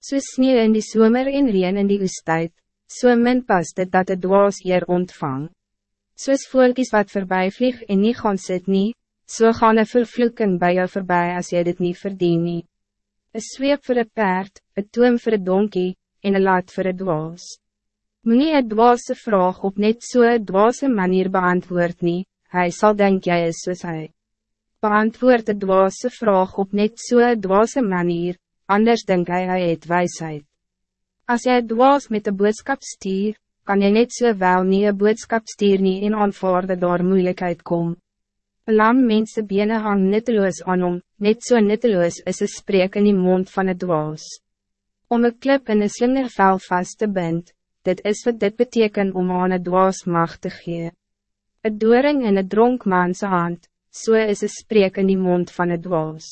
So sneeuw in die somer en reen in die oestijd, so min pas dit dat het dwaas eer ontvang. Soos voelkies wat voorbij vlieg en nie gaan sit nie, so gaan een vervloeking bij jou voorbij als jy dit niet verdien nie. Een zweep voor een paard, een toom voor een donkie, en een laat voor een dwaas. Moenie een dwaase vraag op net so een dwaase manier beantwoord nie, hy sal denk jy is soos hy. Beantwoord een dwaase vraag op net so een dwaase manier, anders denk hy hy het wijsheid. Als jy dwaas met de boodskap stuur, kan jy net so wel nie een boodskap stuur nie en aanvaarde daar moeilijkheid kom. Een lam mense bene hang nutteloos aan hom, net so nutteloos is een spreek in die mond van het dwaas. Om een klip in een slingervel vast te bind, dit is wat dit betekent om aan het dwaas macht te gee. Het doring in het dronkmaanse hand, so is een spreek in die mond van het dwaas.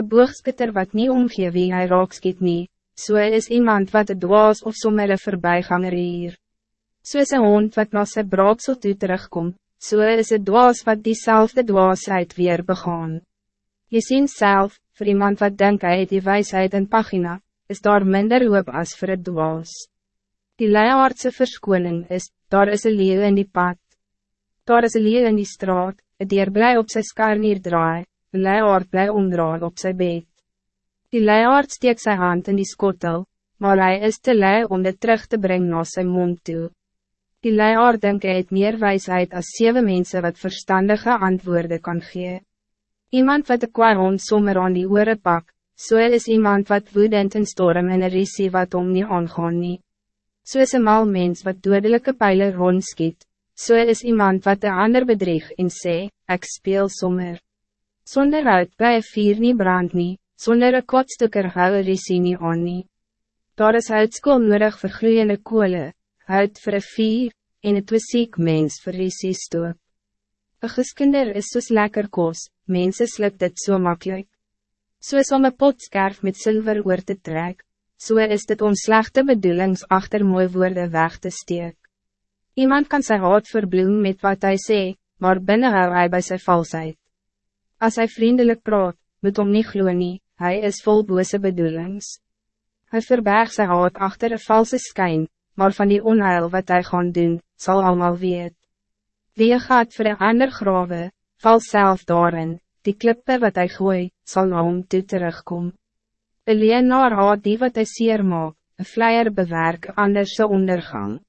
Een boogskitter wat niet omgee wie hij raakskiet nie, so is iemand wat het dwaas of sommer een voorbijganger hier. So is een hond wat na sy braaksel toe terugkom, so is het dwaas wat diezelfde dwaasheid weer begaan. Je ziet zelf, voor iemand wat denkt hij die wijsheid en pagina, is daar minder hoop als voor het dwaas. Die leiaardse verskoning is, daar is een leeuw in die pad. Daar is een leeuw in die straat, een dier blij op zijn skarnier draai, een leiaard blij omdraai op zijn beet. Die leiaard steek zijn hand in die skottel, maar hij is te lui om dit terug te brengen naar zijn mond toe. Die leiaard denk hy het meer wijsheid als zeven mensen wat verstandige antwoorden kan geven. Iemand wat de kwaai hond sommer aan die oore pak, so is iemand wat woedend en storm en een risie wat om nie aangaan nie so is een mal mens wat dodelijke pijlen rondskiet, so is iemand wat de ander bedrieg en sê, ek speel sommer. Zonder uit bij een vier nie brand nie, sonder een kotstukker hou een risie nie aan nie. Daar is houtskool nodig vir gloeiende koole, hout vir een vier, en het wisiek mens vir risie stoop. Een geskinder is soos lekker kos, mense slip dit so makkelijk. Soos om een potskerf met zilver oor te trek, so is dit om slechte bedoelings achter mooi woorden weg te steek. Iemand kan zijn haat verbloem met wat hij sê, maar binnen hou hy by sy valsheid. As hy vriendelijk praat, moet om nie glo nie, hy is vol bose bedoelings. Hij verberg sy haat achter een valse skyn, maar van die onheil wat hij gaan doen, zal allemaal weet. Wie gaat voor een ander grawe, val zelf daarin, die klippe wat hij gooi, zal na hom toe terugkom. Een leenaar haat die wat hy seer maak, een vleier bewerk anders ondergang.